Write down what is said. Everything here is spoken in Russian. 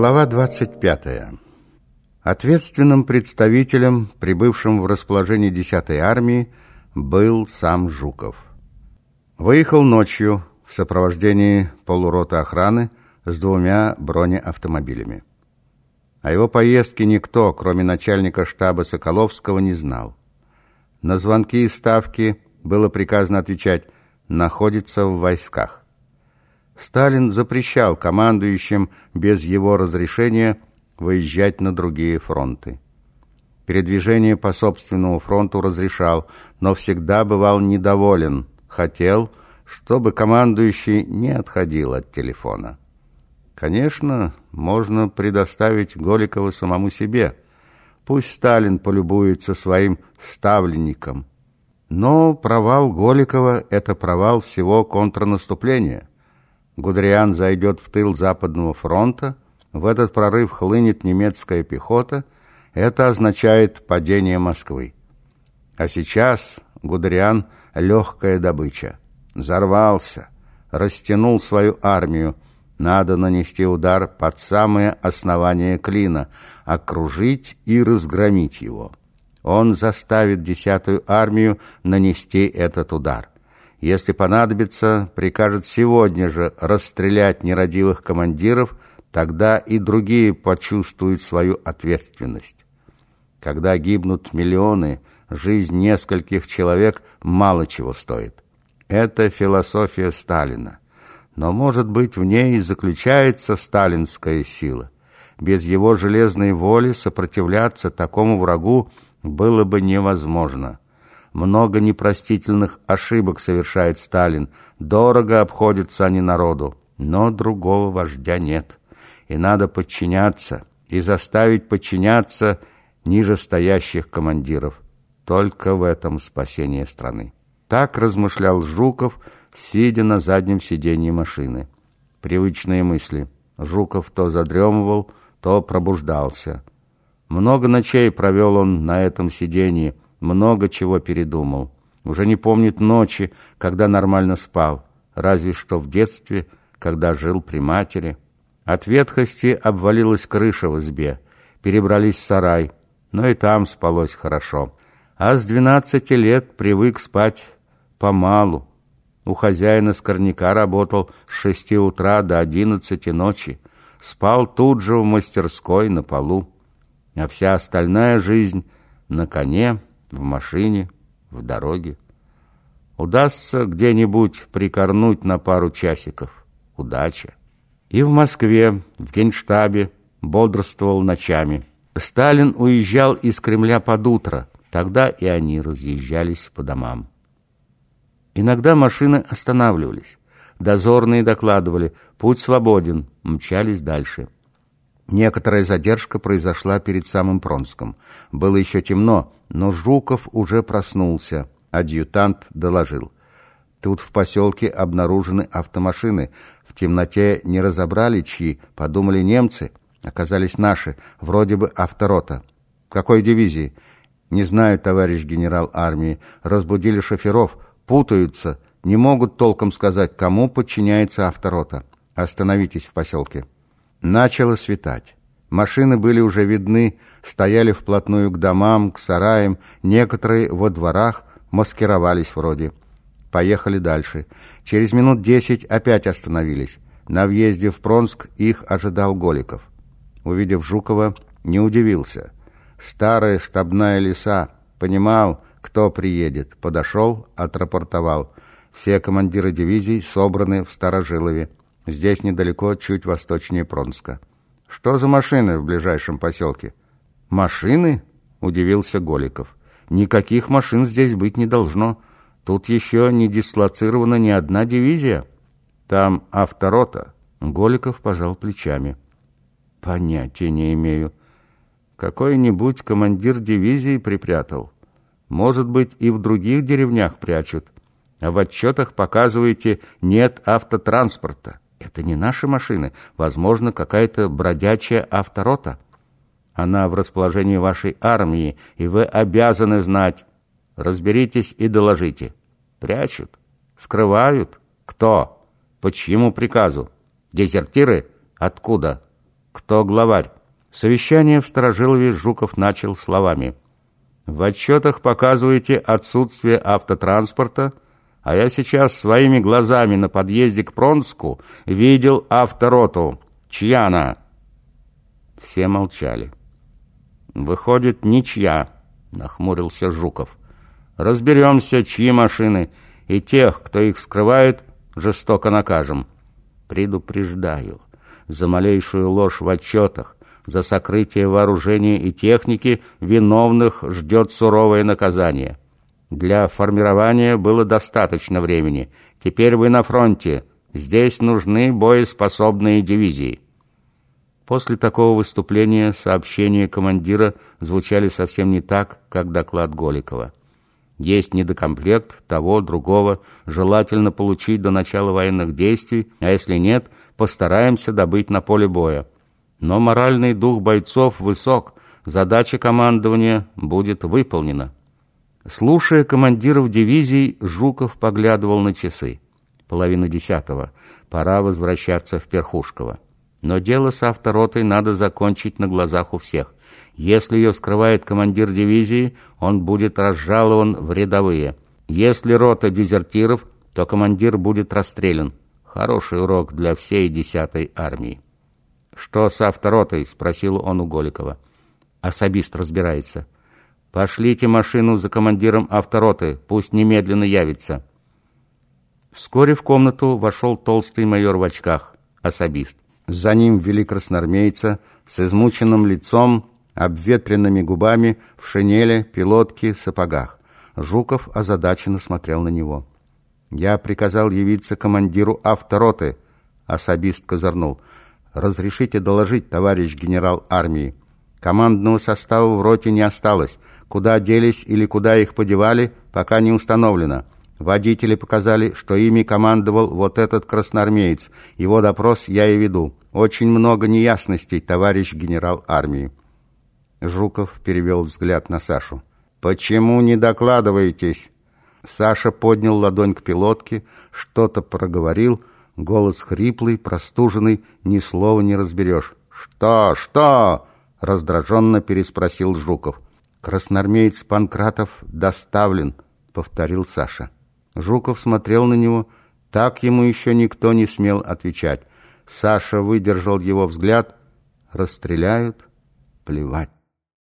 Глава 25. Ответственным представителем, прибывшим в расположение 10-й армии, был сам Жуков. Выехал ночью в сопровождении полуроты охраны с двумя бронеавтомобилями. О его поездке никто, кроме начальника штаба Соколовского, не знал. На звонки и ставки было приказано отвечать «находится в войсках». Сталин запрещал командующим без его разрешения выезжать на другие фронты. Передвижение по собственному фронту разрешал, но всегда бывал недоволен, хотел, чтобы командующий не отходил от телефона. Конечно, можно предоставить Голикова самому себе. Пусть Сталин полюбуется своим ставленником. Но провал Голикова – это провал всего контрнаступления. Гудериан зайдет в тыл Западного фронта, в этот прорыв хлынет немецкая пехота, это означает падение Москвы. А сейчас Гудериан – легкая добыча. Взорвался, растянул свою армию, надо нанести удар под самое основание клина, окружить и разгромить его. Он заставит десятую армию нанести этот удар. Если понадобится, прикажет сегодня же расстрелять нерадивых командиров, тогда и другие почувствуют свою ответственность. Когда гибнут миллионы, жизнь нескольких человек мало чего стоит. Это философия Сталина. Но, может быть, в ней и заключается сталинская сила. Без его железной воли сопротивляться такому врагу было бы невозможно. Много непростительных ошибок совершает Сталин. Дорого обходятся они народу. Но другого вождя нет. И надо подчиняться, и заставить подчиняться нижестоящих командиров. Только в этом спасение страны. Так размышлял Жуков, сидя на заднем сиденье машины. Привычные мысли. Жуков то задремывал, то пробуждался. Много ночей провел он на этом сиденье, много чего передумал. Уже не помнит ночи, когда нормально спал, разве что в детстве, когда жил при матери. От ветхости обвалилась крыша в избе, перебрались в сарай, но и там спалось хорошо. А с двенадцати лет привык спать помалу. У хозяина скорняка работал с шести утра до одиннадцати ночи, спал тут же в мастерской на полу. А вся остальная жизнь на коне, в машине, в дороге. Удастся где-нибудь прикорнуть на пару часиков. Удача. И в Москве, в Генштабе, бодрствовал ночами. Сталин уезжал из Кремля под утро. Тогда и они разъезжались по домам. Иногда машины останавливались. Дозорные докладывали «Путь свободен», мчались дальше. Некоторая задержка произошла перед самым Пронском. Было еще темно, но Жуков уже проснулся. Адъютант доложил. Тут в поселке обнаружены автомашины. В темноте не разобрали, чьи. Подумали немцы. Оказались наши. Вроде бы авторота. Какой дивизии? Не знаю, товарищ генерал армии. Разбудили шоферов. Путаются. Не могут толком сказать, кому подчиняется авторота. Остановитесь в поселке. Начало светать. Машины были уже видны, стояли вплотную к домам, к сараям, некоторые во дворах маскировались вроде. Поехали дальше. Через минут десять опять остановились. На въезде в Пронск их ожидал Голиков. Увидев Жукова, не удивился. Старая штабная леса. Понимал, кто приедет. Подошел, отрапортовал. Все командиры дивизий собраны в Старожилове. Здесь недалеко, чуть восточнее Пронска. Что за машины в ближайшем поселке? Машины? Удивился Голиков. Никаких машин здесь быть не должно. Тут еще не дислоцирована ни одна дивизия. Там авторота. Голиков пожал плечами. Понятия не имею. Какой-нибудь командир дивизии припрятал. Может быть, и в других деревнях прячут. А в отчетах показываете «нет автотранспорта». Это не наши машины. Возможно, какая-то бродячая авторота. Она в расположении вашей армии, и вы обязаны знать. Разберитесь и доложите. Прячут? Скрывают? Кто? По чьему приказу? Дезертиры? Откуда? Кто главарь? Совещание в Сторожилове Жуков начал словами. В отчетах показываете отсутствие автотранспорта, а я сейчас своими глазами на подъезде к Пронску видел автороту. Чья она? Все молчали. Выходит, ничья, нахмурился Жуков. Разберемся, чьи машины, и тех, кто их скрывает, жестоко накажем. Предупреждаю, за малейшую ложь в отчетах, за сокрытие вооружения и техники виновных ждет суровое наказание. Для формирования было достаточно времени. Теперь вы на фронте. Здесь нужны боеспособные дивизии. После такого выступления сообщения командира звучали совсем не так, как доклад Голикова. Есть недокомплект того, другого, желательно получить до начала военных действий, а если нет, постараемся добыть на поле боя. Но моральный дух бойцов высок, задача командования будет выполнена. Слушая командиров дивизий, Жуков поглядывал на часы. Половина десятого. Пора возвращаться в Перхушково. Но дело с авторотой надо закончить на глазах у всех. Если ее скрывает командир дивизии, он будет разжалован в рядовые. Если рота дезертиров, то командир будет расстрелян. Хороший урок для всей десятой армии. «Что с авторотой?» – спросил он у Голикова. Особист разбирается. «Пошлите машину за командиром автороты, пусть немедленно явится». Вскоре в комнату вошел толстый майор в очках, особист. За ним вели красноармейца с измученным лицом, обветренными губами, в шинели, пилотке, сапогах. Жуков озадаченно смотрел на него. «Я приказал явиться командиру автороты», — особист козырнул. «Разрешите доложить, товарищ генерал армии. Командного состава в роте не осталось. Куда делись или куда их подевали, пока не установлено. Водители показали, что ими командовал вот этот красноармеец. Его допрос я и веду. Очень много неясностей, товарищ генерал армии». Жуков перевел взгляд на Сашу. «Почему не докладываетесь?» Саша поднял ладонь к пилотке, что-то проговорил, голос хриплый, простуженный, ни слова не разберешь. «Что? Что?» — раздраженно переспросил Жуков. «Красноармеец Панкратов доставлен», — повторил Саша. Жуков смотрел на него, так ему еще никто не смел отвечать. Саша выдержал его взгляд. «Расстреляют? Плевать».